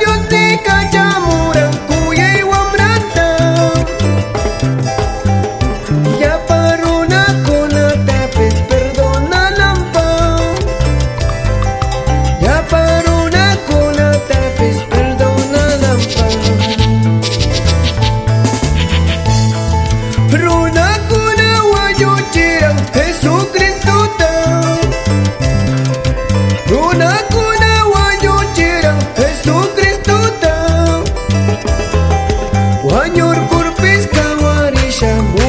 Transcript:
you think I jam am